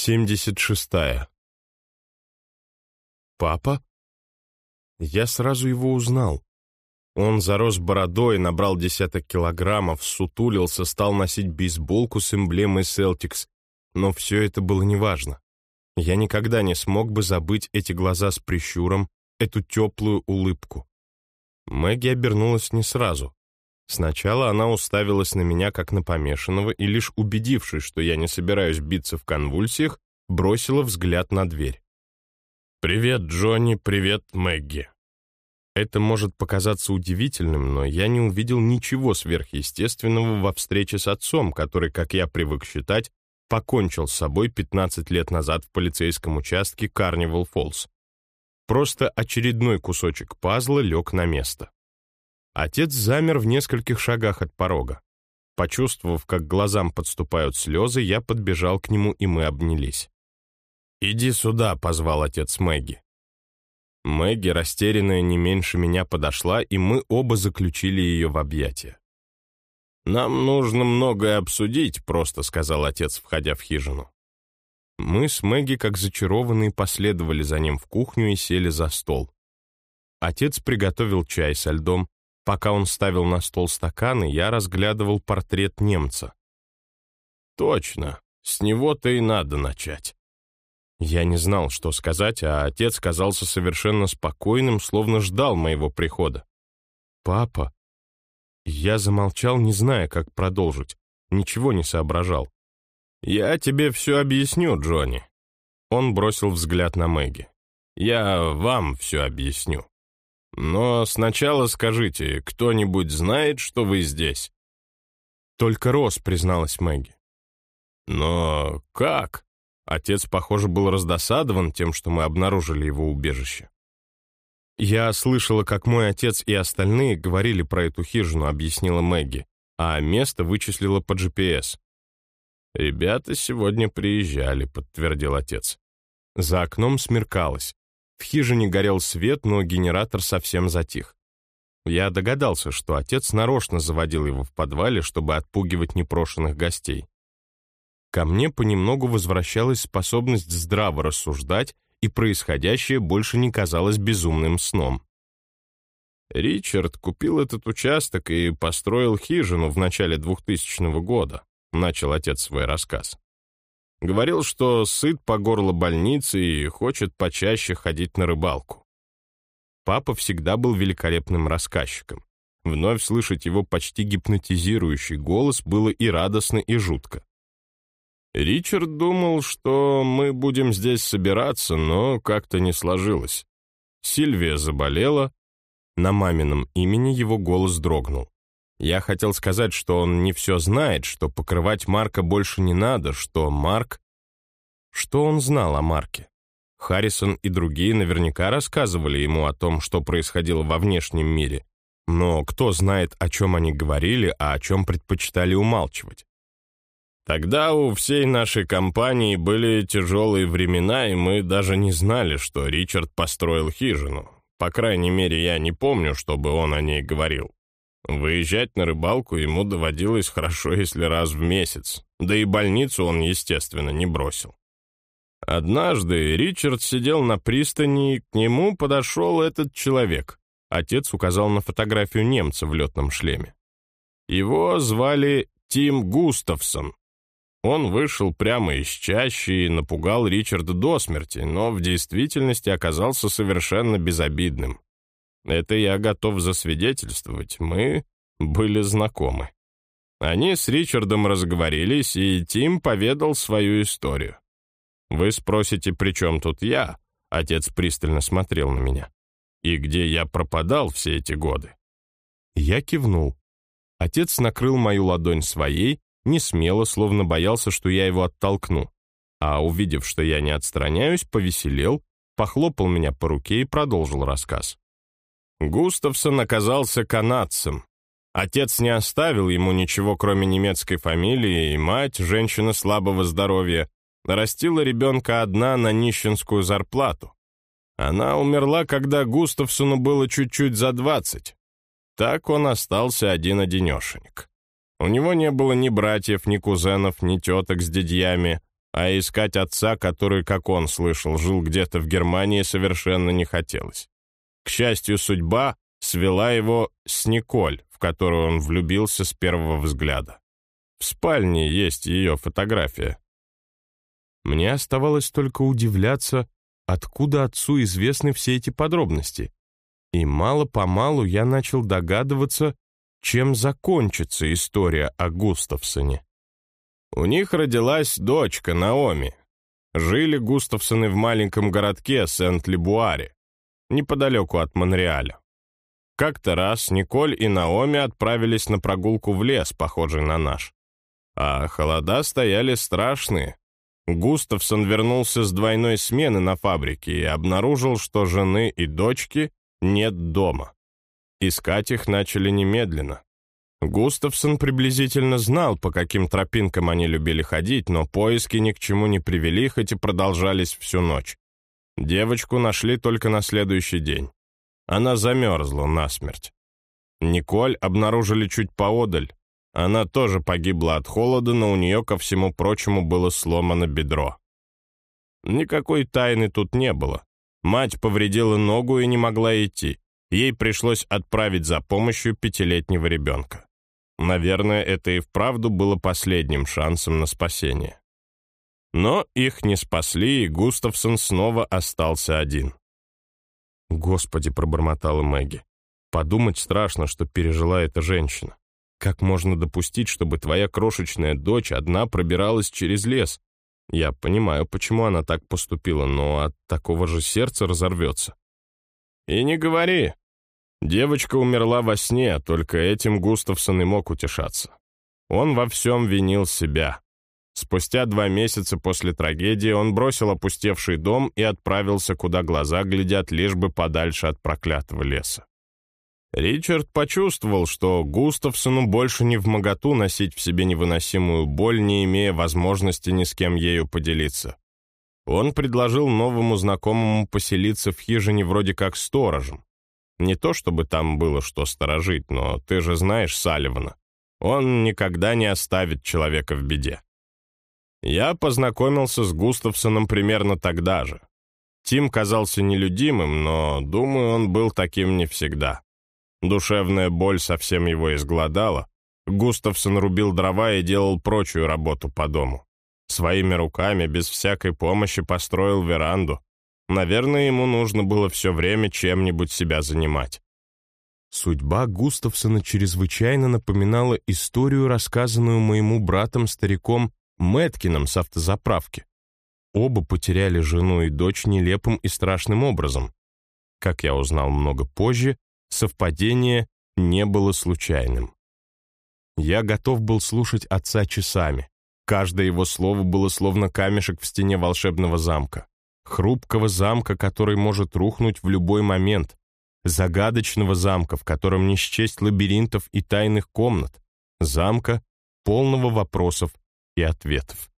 Семьдесят шестая. Папа? Я сразу его узнал. Он зарос бородой, набрал десяток килограммов, сутулился, стал носить бейсболку с эмблемой Celtics, но все это было неважно. Я никогда не смог бы забыть эти глаза с прищуром, эту теплую улыбку. Мэгги обернулась не сразу. Сначала она уставилась на меня как на помешанного и, лишь убедившись, что я не собираюсь биться в конвульсиях, бросила взгляд на дверь. «Привет, Джонни, привет, Мэгги». Это может показаться удивительным, но я не увидел ничего сверхъестественного во встрече с отцом, который, как я привык считать, покончил с собой 15 лет назад в полицейском участке Карнивал Фоллс. Просто очередной кусочек пазла лег на место. Отец замер в нескольких шагах от порога. Почувствовав, как глазам подступают слезы, я подбежал к нему, и мы обнялись. «Иди сюда», — позвал отец Мэгги. Мэгги, растерянная не меньше меня, подошла, и мы оба заключили ее в объятия. «Нам нужно многое обсудить», — просто сказал отец, входя в хижину. Мы с Мэгги, как зачарованные, последовали за ним в кухню и сели за стол. Отец приготовил чай со льдом. Пока он ставил на стол стаканы, я разглядывал портрет немца. «Точно, с него-то и надо начать». Я не знал, что сказать, а отец казался совершенно спокойным, словно ждал моего прихода. «Папа?» Я замолчал, не зная, как продолжить. Ничего не соображал. «Я тебе все объясню, Джонни». Он бросил взгляд на Мэгги. «Я вам все объясню. Но сначала скажите, кто-нибудь знает, что вы здесь?» «Только Рос», — призналась Мэгги. «Но как?» Отец, похоже, был раздосадован тем, что мы обнаружили его убежище. «Я слышала, как мой отец и остальные говорили про эту хижину», — объяснила Мэгги, а место вычислила по GPS. «Ребята сегодня приезжали», — подтвердил отец. За окном смеркалось. В хижине горел свет, но генератор совсем затих. Я догадался, что отец нарочно заводил его в подвале, чтобы отпугивать непрошенных гостей. Ко мне понемногу возвращалась способность здраво рассуждать, и происходящее больше не казалось безумным сном. Ричард купил этот участок и построил хижину в начале 2000 года, начал отец свой рассказ. Говорил, что сыт по горло больницы и хочет почаще ходить на рыбалку. Папа всегда был великолепным рассказчиком. Вновь слышать его почти гипнотизирующий голос было и радостно, и жутко. Ричард думал, что мы будем здесь собираться, но как-то не сложилось. Сильвия заболела. На мамином имени его голос дрогнул. Я хотел сказать, что он не все знает, что покрывать Марка больше не надо, что Марк... Что он знал о Марке? Харрисон и другие наверняка рассказывали ему о том, что происходило во внешнем мире. Но кто знает, о чем они говорили, а о чем предпочитали умалчивать? Тогда у всей нашей компании были тяжелые времена, и мы даже не знали, что Ричард построил хижину. По крайней мере, я не помню, чтобы он о ней говорил. Выезжать на рыбалку ему доводилось хорошо, если раз в месяц. Да и больницу он, естественно, не бросил. Однажды Ричард сидел на пристани, и к нему подошел этот человек. Отец указал на фотографию немца в летном шлеме. Его звали Тим Густавсон, он вышел прямо из чащи и напугал Ричарда до смерти, но в действительности оказался совершенно безобидным. Это я готов засвидетельствовать, мы были знакомы. Они с Ричардом разговорились, и Тим поведал свою историю. Вы спросите, при чем тут я? Отец пристально смотрел на меня. И где я пропадал все эти годы? Я кивнул. Отец накрыл мою ладонь своей, не смело, словно боялся, что я его оттолкну. А увидев, что я не отстраняюсь, повеселел, похлопал меня по руке и продолжил рассказ. Густавсон оказался канадцем. Отец не оставил ему ничего, кроме немецкой фамилии, и мать, женщина слабого здоровья, растила ребенка одна на нищенскую зарплату. Она умерла, когда Густавсону было чуть-чуть за двадцать. Так он остался один-одинешенек. У него не было ни братьев, ни кузенов, ни теток с дядьями, а искать отца, который, как он слышал, жил где-то в Германии, совершенно не хотелось. К счастью, судьба свела его с Николь, в которую он влюбился с первого взгляда. В спальне есть ее фотография. Мне оставалось только удивляться, откуда отцу известны все эти подробности. И мало-помалу я начал догадываться, чем закончится история о Густавсоне. У них родилась дочка Наоми. Жили Густавсоны в маленьком городке Сент-Лебуаре, неподалеку от Монреаля. Как-то раз Николь и Наоми отправились на прогулку в лес, похожий на наш. А холода стояли страшные. Густавсон вернулся с двойной смены на фабрике и обнаружил, что жены и дочки нет дома. Искать их начали немедленно. Густавсон приблизительно знал, по каким тропинкам они любили ходить, но поиски ни к чему не привели, хоть и продолжались всю ночь. Девочку нашли только на следующий день. Она замерзла насмерть. Николь обнаружили чуть поодаль. Она тоже погибла от холода, но у нее, ко всему прочему, было сломано бедро. Никакой тайны тут не было. Мать повредила ногу и не могла идти. Ей пришлось отправить за помощью пятилетнего ребенка. Наверное, это и вправду было последним шансом на спасение. Но их не спасли, и Густавсон снова остался один. «Господи», — пробормотала Мэгги, — «подумать страшно, что пережила эта женщина. Как можно допустить, чтобы твоя крошечная дочь одна пробиралась через лес? Я понимаю, почему она так поступила, но от такого же сердца разорвется». «И не говори», Девочка умерла во сне, только этим Густавсон и мог утешаться. Он во всем винил себя. Спустя два месяца после трагедии он бросил опустевший дом и отправился, куда глаза глядят, лишь бы подальше от проклятого леса. Ричард почувствовал, что Густавсону больше не в моготу носить в себе невыносимую боль, не имея возможности ни с кем ею поделиться. Он предложил новому знакомому поселиться в хижине вроде как сторожем. Не то чтобы там было что сторожить, но ты же знаешь Салливана. Он никогда не оставит человека в беде. Я познакомился с Густавсоном примерно тогда же. Тим казался нелюдимым, но, думаю, он был таким не всегда. Душевная боль совсем его изгладала. Густавсон рубил дрова и делал прочую работу по дому. Своими руками, без всякой помощи, построил веранду. Наверное, ему нужно было все время чем-нибудь себя занимать. Судьба Густавсона чрезвычайно напоминала историю, рассказанную моему братом-стариком Мэткином с автозаправки. Оба потеряли жену и дочь нелепым и страшным образом. Как я узнал много позже, совпадение не было случайным. Я готов был слушать отца часами. Каждое его слово было словно камешек в стене волшебного замка хрупкого замка, который может рухнуть в любой момент, загадочного замка, в котором не счесть лабиринтов и тайных комнат, замка, полного вопросов и ответов.